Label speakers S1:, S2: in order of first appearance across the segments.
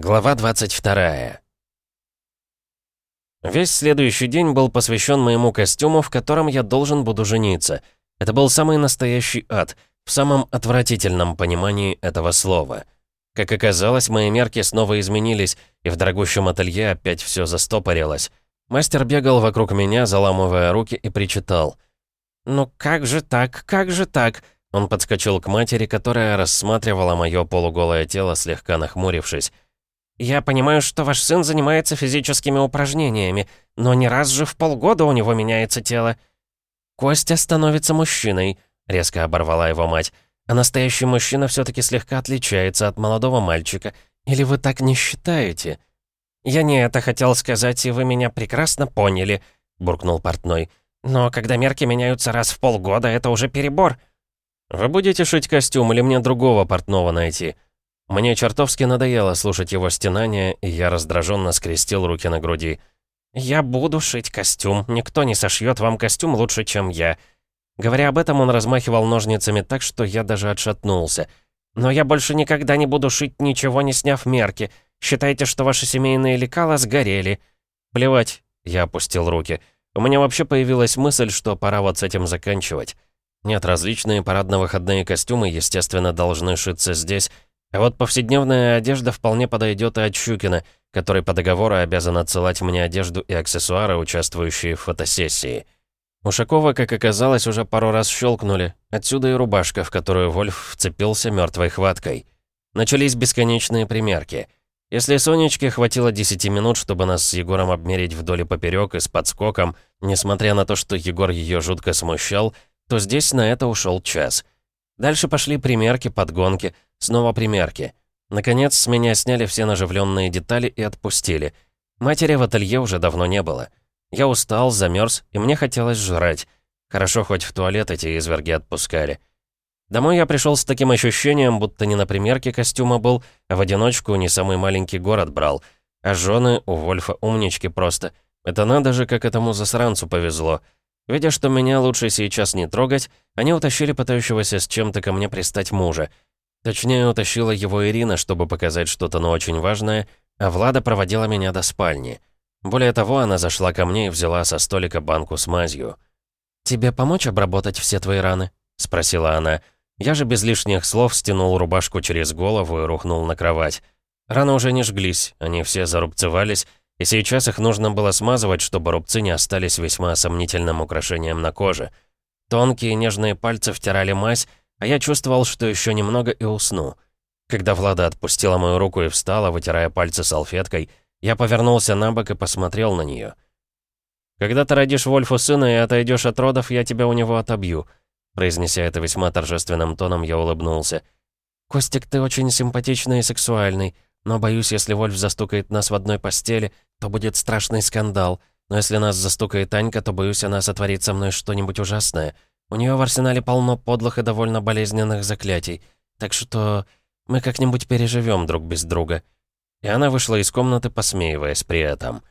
S1: Глава 22 Весь следующий день был посвящен моему костюму, в котором я должен буду жениться. Это был самый настоящий ад, в самом отвратительном понимании этого слова. Как оказалось, мои мерки снова изменились, и в дорогущем ателье опять все застопорилось. Мастер бегал вокруг меня, заламывая руки, и причитал. «Ну как же так, как же так?» Он подскочил к матери, которая рассматривала мое полуголое тело, слегка нахмурившись. «Я понимаю, что ваш сын занимается физическими упражнениями, но не раз же в полгода у него меняется тело». «Костя становится мужчиной», — резко оборвала его мать. «А настоящий мужчина все таки слегка отличается от молодого мальчика. Или вы так не считаете?» «Я не это хотел сказать, и вы меня прекрасно поняли», — буркнул портной. «Но когда мерки меняются раз в полгода, это уже перебор». «Вы будете шить костюм или мне другого портного найти?» Мне чертовски надоело слушать его стенания, и я раздраженно скрестил руки на груди. «Я буду шить костюм. Никто не сошьет вам костюм лучше, чем я». Говоря об этом, он размахивал ножницами так, что я даже отшатнулся. «Но я больше никогда не буду шить, ничего не сняв мерки. Считайте, что ваши семейные лекала сгорели». «Плевать», — я опустил руки. «У меня вообще появилась мысль, что пора вот с этим заканчивать. Нет, различные парадно-выходные костюмы, естественно, должны шиться здесь, а вот повседневная одежда вполне подойдет и от Щукина, который по договору обязан отсылать мне одежду и аксессуары, участвующие в фотосессии. Ушакова, как оказалось, уже пару раз щелкнули. Отсюда и рубашка, в которую Вольф вцепился мертвой хваткой. Начались бесконечные примерки. Если Сонечке хватило 10 минут, чтобы нас с Егором обмерить вдоль и поперек и с подскоком, несмотря на то, что Егор ее жутко смущал, то здесь на это ушел час. Дальше пошли примерки, подгонки — Снова примерки. Наконец, с меня сняли все наживленные детали и отпустили. Матери в ателье уже давно не было. Я устал, замерз, и мне хотелось жрать. Хорошо, хоть в туалет эти изверги отпускали. Домой я пришел с таким ощущением, будто не на примерке костюма был, а в одиночку не самый маленький город брал. А жены у Вольфа умнички просто. Это надо же, как этому засранцу повезло. Видя, что меня лучше сейчас не трогать, они утащили пытающегося с чем-то ко мне пристать мужа. Точнее, утащила его Ирина, чтобы показать что-то, но очень важное, а Влада проводила меня до спальни. Более того, она зашла ко мне и взяла со столика банку с мазью. «Тебе помочь обработать все твои раны?» — спросила она. Я же без лишних слов стянул рубашку через голову и рухнул на кровать. Раны уже не жглись, они все зарубцевались, и сейчас их нужно было смазывать, чтобы рубцы не остались весьма сомнительным украшением на коже. Тонкие нежные пальцы втирали мазь, а я чувствовал, что еще немного и усну. Когда Влада отпустила мою руку и встала, вытирая пальцы салфеткой, я повернулся на бок и посмотрел на нее. «Когда ты родишь Вольфу сына и отойдешь от родов, я тебя у него отобью», произнеся это весьма торжественным тоном, я улыбнулся. «Костик, ты очень симпатичный и сексуальный, но боюсь, если Вольф застукает нас в одной постели, то будет страшный скандал. Но если нас застукает Анька, то боюсь, она сотворит со мной что-нибудь ужасное. У нее в арсенале полно подлых и довольно болезненных заклятий. Так что мы как-нибудь переживем друг без друга». И она вышла из комнаты, посмеиваясь при этом.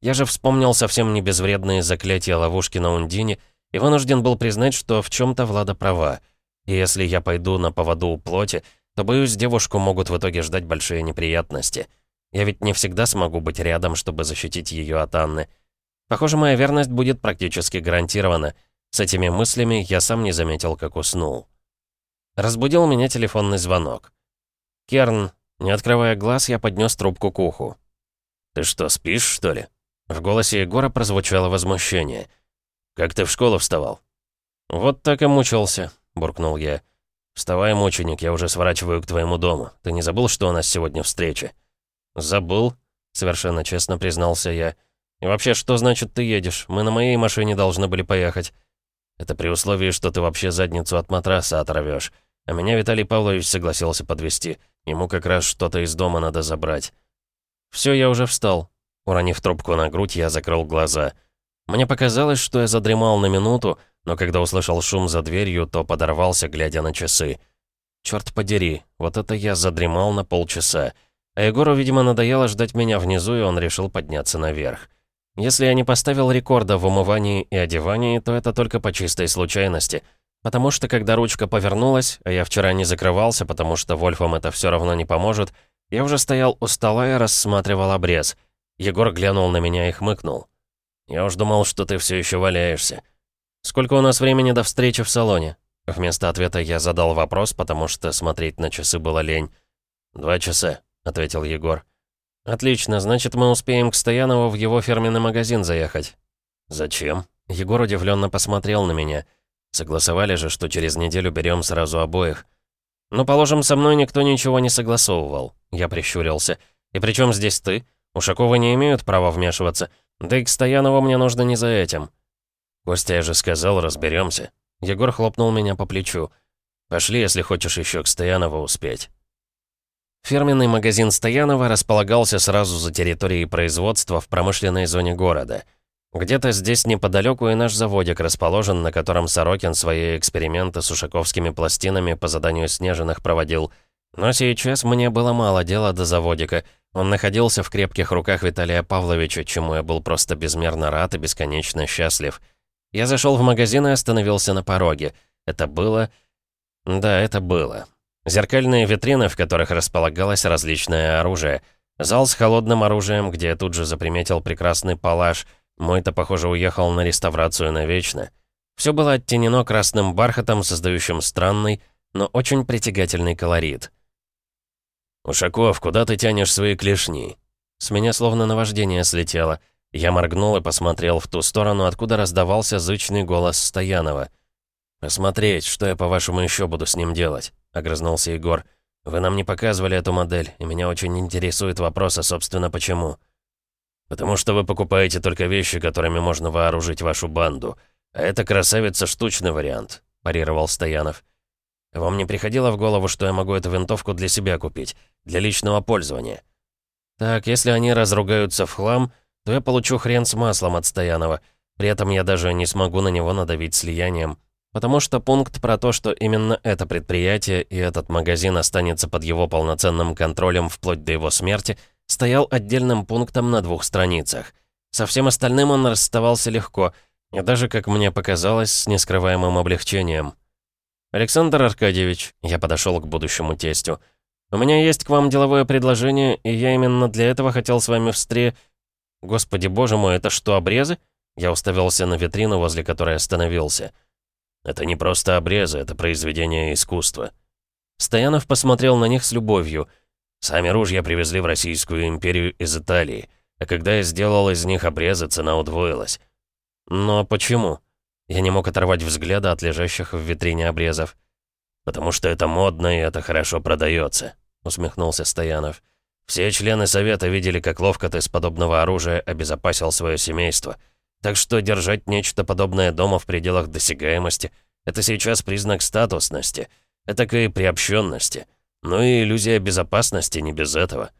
S1: Я же вспомнил совсем не безвредные заклятия ловушки на Ундине и вынужден был признать, что в чем то Влада права. И если я пойду на поводу у плоти, то, боюсь, девушку могут в итоге ждать большие неприятности. Я ведь не всегда смогу быть рядом, чтобы защитить ее от Анны. Похоже, моя верность будет практически гарантирована — с этими мыслями я сам не заметил, как уснул. Разбудил меня телефонный звонок. «Керн», не открывая глаз, я поднес трубку к уху. «Ты что, спишь, что ли?» В голосе Егора прозвучало возмущение. «Как ты в школу вставал?» «Вот так и мучился», — буркнул я. «Вставай, мученик, я уже сворачиваю к твоему дому. Ты не забыл, что у нас сегодня встреча?» «Забыл», — совершенно честно признался я. «И вообще, что значит ты едешь? Мы на моей машине должны были поехать». Это при условии, что ты вообще задницу от матраса оторвешь. А меня Виталий Павлович согласился подвести. Ему как раз что-то из дома надо забрать. Все, я уже встал. Уронив трубку на грудь, я закрыл глаза. Мне показалось, что я задремал на минуту, но когда услышал шум за дверью, то подорвался, глядя на часы. Черт подери, вот это я задремал на полчаса. А Егору, видимо, надоело ждать меня внизу, и он решил подняться наверх. Если я не поставил рекорда в умывании и одевании, то это только по чистой случайности. Потому что, когда ручка повернулась, а я вчера не закрывался, потому что Вольфам это все равно не поможет, Я уже стоял у стола и рассматривал обрез. Егор глянул на меня и хмыкнул. «Я уж думал, что ты все еще валяешься. Сколько у нас времени до встречи в салоне?» Вместо ответа я задал вопрос, потому что смотреть на часы было лень. «Два часа», — ответил Егор. «Отлично, значит, мы успеем к Стоянову в его фирменный магазин заехать». «Зачем?» Егор удивленно посмотрел на меня. «Согласовали же, что через неделю берем сразу обоих». «Ну, положим, со мной никто ничего не согласовывал». Я прищурился. «И при чем здесь ты? Ушаковы не имеют права вмешиваться. Да и к Стоянову мне нужно не за этим». «Костя, я же сказал, разберемся. Егор хлопнул меня по плечу. «Пошли, если хочешь еще к Стоянову успеть». Фирменный магазин Стоянова располагался сразу за территорией производства в промышленной зоне города. Где-то здесь неподалеку и наш заводик расположен, на котором Сорокин свои эксперименты с ушаковскими пластинами по заданию Снежиных проводил. Но сейчас мне было мало дела до заводика. Он находился в крепких руках Виталия Павловича, чему я был просто безмерно рад и бесконечно счастлив. Я зашел в магазин и остановился на пороге. Это было... Да, это было. Зеркальные витрины, в которых располагалось различное оружие. Зал с холодным оружием, где я тут же заприметил прекрасный палаш. Мой-то, похоже, уехал на реставрацию навечно. Все было оттенено красным бархатом, создающим странный, но очень притягательный колорит. «Ушаков, куда ты тянешь свои клешни?» С меня словно наваждение слетело. Я моргнул и посмотрел в ту сторону, откуда раздавался зычный голос Стоянова. «Посмотреть, что я, по-вашему, еще буду с ним делать?» — огрызнулся Егор. «Вы нам не показывали эту модель, и меня очень интересует вопрос, а, собственно, почему?» «Потому что вы покупаете только вещи, которыми можно вооружить вашу банду. А это красавица штучный вариант», — парировал Стоянов. «Вам не приходило в голову, что я могу эту винтовку для себя купить, для личного пользования?» «Так, если они разругаются в хлам, то я получу хрен с маслом от Стоянова. При этом я даже не смогу на него надавить слиянием. Потому что пункт про то, что именно это предприятие и этот магазин останется под его полноценным контролем вплоть до его смерти, стоял отдельным пунктом на двух страницах. Со всем остальным он расставался легко, и даже, как мне показалось, с нескрываемым облегчением. «Александр Аркадьевич», — я подошел к будущему тестю, — «у меня есть к вам деловое предложение, и я именно для этого хотел с вами встре...» «Господи боже мой, это что, обрезы?» Я уставился на витрину, возле которой остановился. «Это не просто обрезы, это произведение искусства». Стоянов посмотрел на них с любовью. «Сами ружья привезли в Российскую империю из Италии, а когда я сделал из них обрезы, цена удвоилась». «Но почему?» Я не мог оторвать взгляда от лежащих в витрине обрезов. «Потому что это модно и это хорошо продается», — усмехнулся Стоянов. Все члены Совета видели, как ловко ты с подобного оружия обезопасил свое семейство. Так что держать нечто подобное дома в пределах досягаемости — это сейчас признак статусности, это и приобщенности. Ну и иллюзия безопасности не без этого.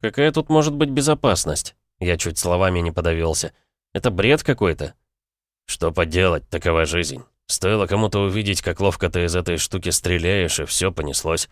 S1: Какая тут может быть безопасность? Я чуть словами не подавился. Это бред какой-то. Что поделать, такова жизнь. Стоило кому-то увидеть, как ловко ты из этой штуки стреляешь, и все понеслось.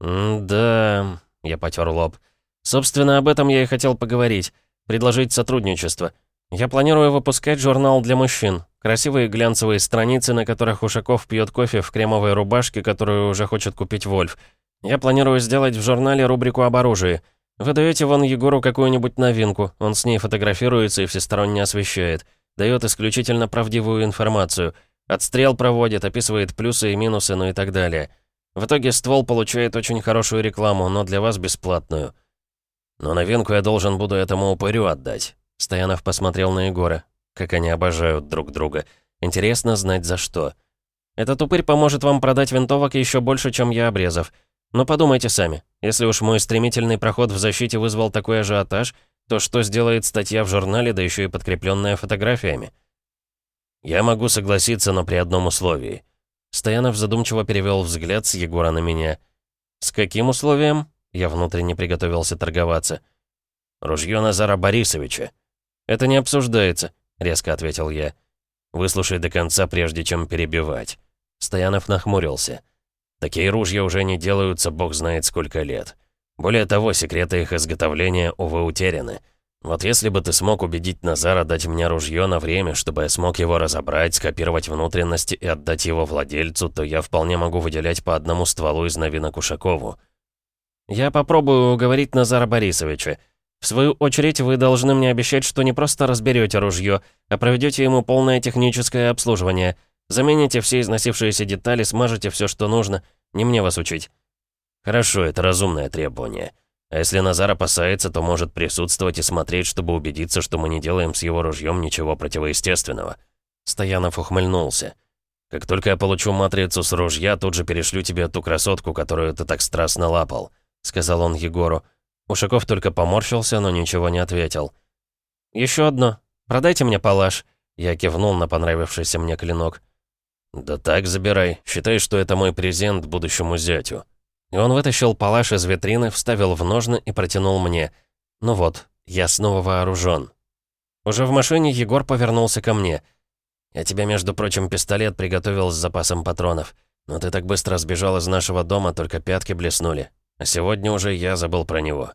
S1: «Да...» Я потер лоб. «Собственно, об этом я и хотел поговорить. Предложить сотрудничество. Я планирую выпускать журнал для мужчин. Красивые глянцевые страницы, на которых Ушаков пьет кофе в кремовой рубашке, которую уже хочет купить Вольф. Я планирую сделать в журнале рубрику об оружии. Вы даете вон Егору какую-нибудь новинку, он с ней фотографируется и всесторонне освещает. Дает исключительно правдивую информацию. Отстрел проводит, описывает плюсы и минусы, ну и так далее. В итоге ствол получает очень хорошую рекламу, но для вас бесплатную. Но новинку я должен буду этому упырю отдать. Стоянов посмотрел на Егора. Как они обожают друг друга. Интересно знать за что. Этот упырь поможет вам продать винтовок еще больше, чем я обрезав. Но подумайте сами. Если уж мой стремительный проход в защите вызвал такой ажиотаж, то что сделает статья в журнале, да еще и подкрепленная фотографиями? Я могу согласиться, но при одном условии. Стоянов задумчиво перевел взгляд с Егора на меня. «С каким условием?» Я внутренне приготовился торговаться. «Ружье Назара Борисовича». «Это не обсуждается», — резко ответил я. «Выслушай до конца, прежде чем перебивать». Стоянов нахмурился. «Такие ружья уже не делаются бог знает сколько лет. Более того, секреты их изготовления, увы, утеряны. Вот если бы ты смог убедить Назара дать мне ружье на время, чтобы я смог его разобрать, скопировать внутренности и отдать его владельцу, то я вполне могу выделять по одному стволу из новинок Ушакову. Я попробую уговорить Назара Борисовича. В свою очередь, вы должны мне обещать, что не просто разберете ружье, а проведете ему полное техническое обслуживание. Замените все износившиеся детали, смажете все, что нужно. Не мне вас учить». «Хорошо, это разумное требование. А если Назар опасается, то может присутствовать и смотреть, чтобы убедиться, что мы не делаем с его ружьем ничего противоестественного». Стоянов ухмыльнулся. «Как только я получу матрицу с ружья, тут же перешлю тебе ту красотку, которую ты так страстно лапал», — сказал он Егору. Ушаков только поморщился, но ничего не ответил. «Еще одно. Продайте мне палаш». Я кивнул на понравившийся мне клинок. «Да так, забирай. Считай, что это мой презент будущему зятю». И он вытащил палаш из витрины, вставил в ножны и протянул мне. «Ну вот, я снова вооружен. Уже в машине Егор повернулся ко мне. «Я тебе, между прочим, пистолет приготовил с запасом патронов. Но ты так быстро сбежал из нашего дома, только пятки блеснули. А сегодня уже я забыл про него.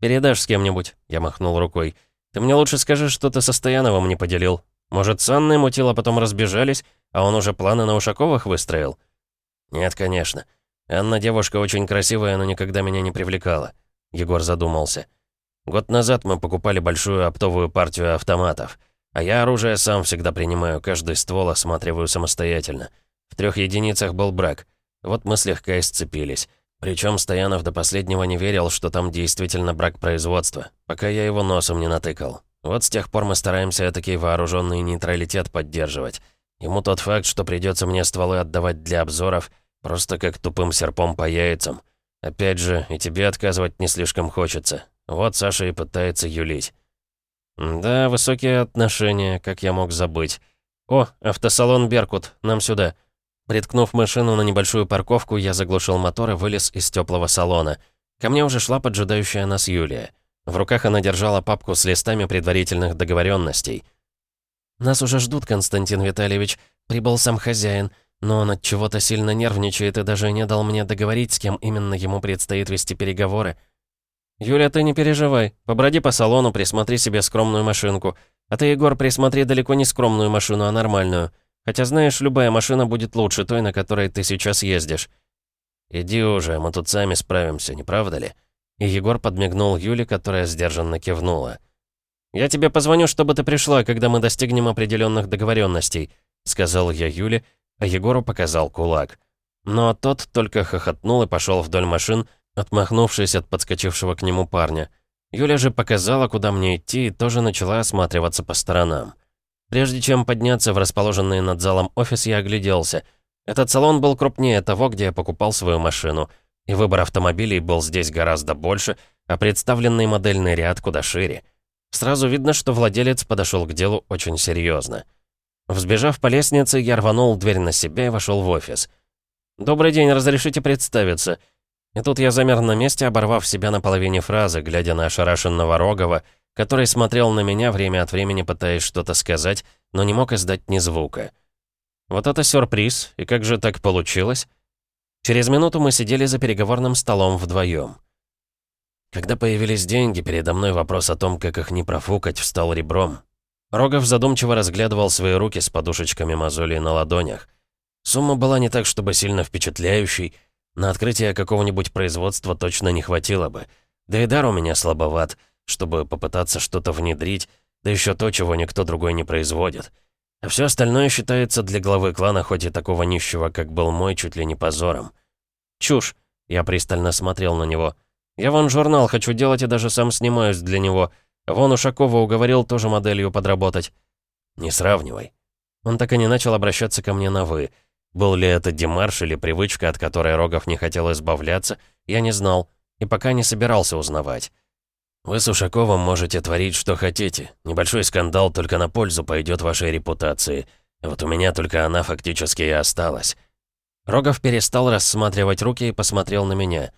S1: «Передашь с кем-нибудь?» Я махнул рукой. «Ты мне лучше скажи, что ты со Стояновым не поделил. Может, с Анной мутил, а потом разбежались, а он уже планы на Ушаковых выстроил?» «Нет, конечно. Анна девушка очень красивая, но никогда меня не привлекала». Егор задумался. «Год назад мы покупали большую оптовую партию автоматов. А я оружие сам всегда принимаю, каждый ствол осматриваю самостоятельно. В трех единицах был брак. Вот мы слегка исцепились. Причем Стоянов до последнего не верил, что там действительно брак производства, пока я его носом не натыкал. Вот с тех пор мы стараемся такой вооруженный нейтралитет поддерживать. Ему тот факт, что придется мне стволы отдавать для обзоров, просто как тупым серпом по яйцам. Опять же, и тебе отказывать не слишком хочется. Вот Саша и пытается юлить. «Да, высокие отношения, как я мог забыть. О, автосалон «Беркут», нам сюда». Приткнув машину на небольшую парковку, я заглушил мотор и вылез из теплого салона. Ко мне уже шла поджидающая нас Юлия. В руках она держала папку с листами предварительных договоренностей. «Нас уже ждут, Константин Витальевич. Прибыл сам хозяин, но он от чего-то сильно нервничает и даже не дал мне договорить, с кем именно ему предстоит вести переговоры. «Юля, ты не переживай. Поброди по салону, присмотри себе скромную машинку. А ты, Егор, присмотри далеко не скромную машину, а нормальную. Хотя, знаешь, любая машина будет лучше той, на которой ты сейчас ездишь». «Иди уже, мы тут сами справимся, не правда ли?» И Егор подмигнул Юле, которая сдержанно кивнула. «Я тебе позвоню, чтобы ты пришла, когда мы достигнем определенных договоренностей», сказал я Юле, а Егору показал кулак. Но тот только хохотнул и пошел вдоль машин, отмахнувшись от подскочившего к нему парня. Юля же показала, куда мне идти, и тоже начала осматриваться по сторонам. Прежде чем подняться в расположенный над залом офис, я огляделся. Этот салон был крупнее того, где я покупал свою машину, и выбор автомобилей был здесь гораздо больше, а представленный модельный ряд куда шире. Сразу видно, что владелец подошел к делу очень серьезно. Взбежав по лестнице, я рванул дверь на себя и вошел в офис. «Добрый день, разрешите представиться?» И тут я замер на месте, оборвав себя на половине фразы, глядя на ошарашенного Рогова, который смотрел на меня время от времени, пытаясь что-то сказать, но не мог издать ни звука. Вот это сюрприз, и как же так получилось? Через минуту мы сидели за переговорным столом вдвоем. Когда появились деньги, передо мной вопрос о том, как их не профукать, встал ребром. Рогов задумчиво разглядывал свои руки с подушечками мозолей на ладонях. Сумма была не так, чтобы сильно впечатляющей, на открытие какого-нибудь производства точно не хватило бы. Да и дар у меня слабоват, чтобы попытаться что-то внедрить, да еще то, чего никто другой не производит. А все остальное считается для главы клана, хоть и такого нищего, как был мой, чуть ли не позором. Чушь. Я пристально смотрел на него. Я вон журнал хочу делать и даже сам снимаюсь для него. Вон Ушакова уговорил тоже моделью подработать. Не сравнивай. Он так и не начал обращаться ко мне на «вы». Был ли это демарш или привычка, от которой Рогов не хотел избавляться, я не знал и пока не собирался узнавать. Вы с Ушаковым можете творить, что хотите. Небольшой скандал только на пользу пойдет вашей репутации. Вот у меня только она фактически и осталась. Рогов перестал рассматривать руки и посмотрел на меня.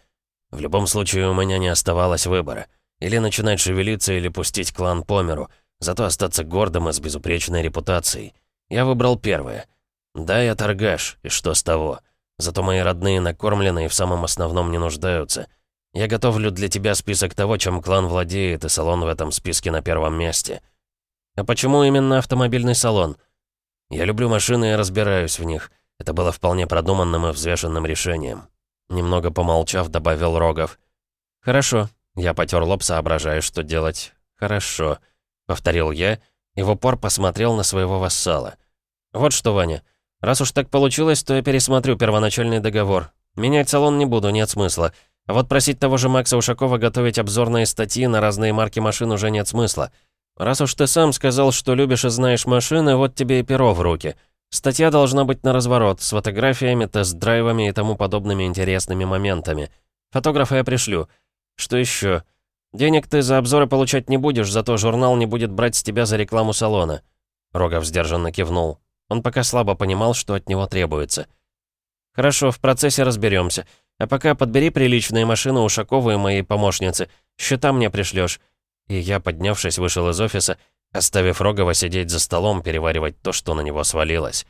S1: В любом случае, у меня не оставалось выбора. Или начинать шевелиться, или пустить клан по миру. Зато остаться гордым и с безупречной репутацией. Я выбрал первое — да, я торгаш, и что с того? Зато мои родные накормлены и в самом основном не нуждаются. Я готовлю для тебя список того, чем клан владеет, и салон в этом списке на первом месте. А почему именно автомобильный салон? Я люблю машины и разбираюсь в них. Это было вполне продуманным и взвешенным решением. Немного помолчав, добавил Рогов. «Хорошо». Я потер лоб, соображая, что делать. «Хорошо», — повторил я, и в упор посмотрел на своего вассала. «Вот что, Ваня, раз уж так получилось, то я пересмотрю первоначальный договор. Менять салон не буду, нет смысла. А вот просить того же Макса Ушакова готовить обзорные статьи на разные марки машин уже нет смысла. Раз уж ты сам сказал, что любишь и знаешь машины, вот тебе и перо в руки. Статья должна быть на разворот, с фотографиями, тест-драйвами и тому подобными интересными моментами. Фотографа я пришлю. Что еще? Денег ты за обзоры получать не будешь, зато журнал не будет брать с тебя за рекламу салона. Рогов сдержанно кивнул. Он пока слабо понимал, что от него требуется. «Хорошо, в процессе разберемся. А пока подбери приличные машины Ушакову и моей помощницы. Счета мне пришлешь. И я, поднявшись, вышел из офиса, оставив Рогова сидеть за столом, переваривать то, что на него свалилось.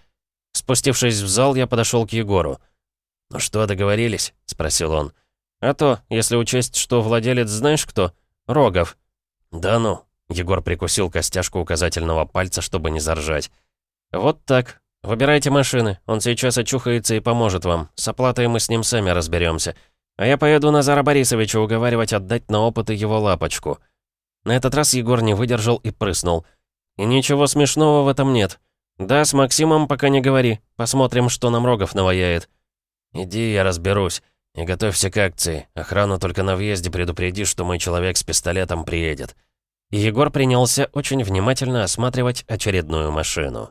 S1: Спустившись в зал, я подошел к Егору. «Ну что, договорились?» — спросил он. «А то, если учесть, что владелец знаешь кто? Рогов». «Да ну», — Егор прикусил костяшку указательного пальца, чтобы не заржать. «Вот так. Выбирайте машины. Он сейчас очухается и поможет вам. С оплатой мы с ним сами разберемся. А я поеду Назара Борисовича уговаривать отдать на опыты его лапочку». На этот раз Егор не выдержал и прыснул. «И ничего смешного в этом нет. Да, с Максимом пока не говори. Посмотрим, что нам Рогов наваяет». «Иди, я разберусь. И готовься к акции. Охрану только на въезде предупреди, что мой человек с пистолетом приедет». И Егор принялся очень внимательно осматривать очередную машину.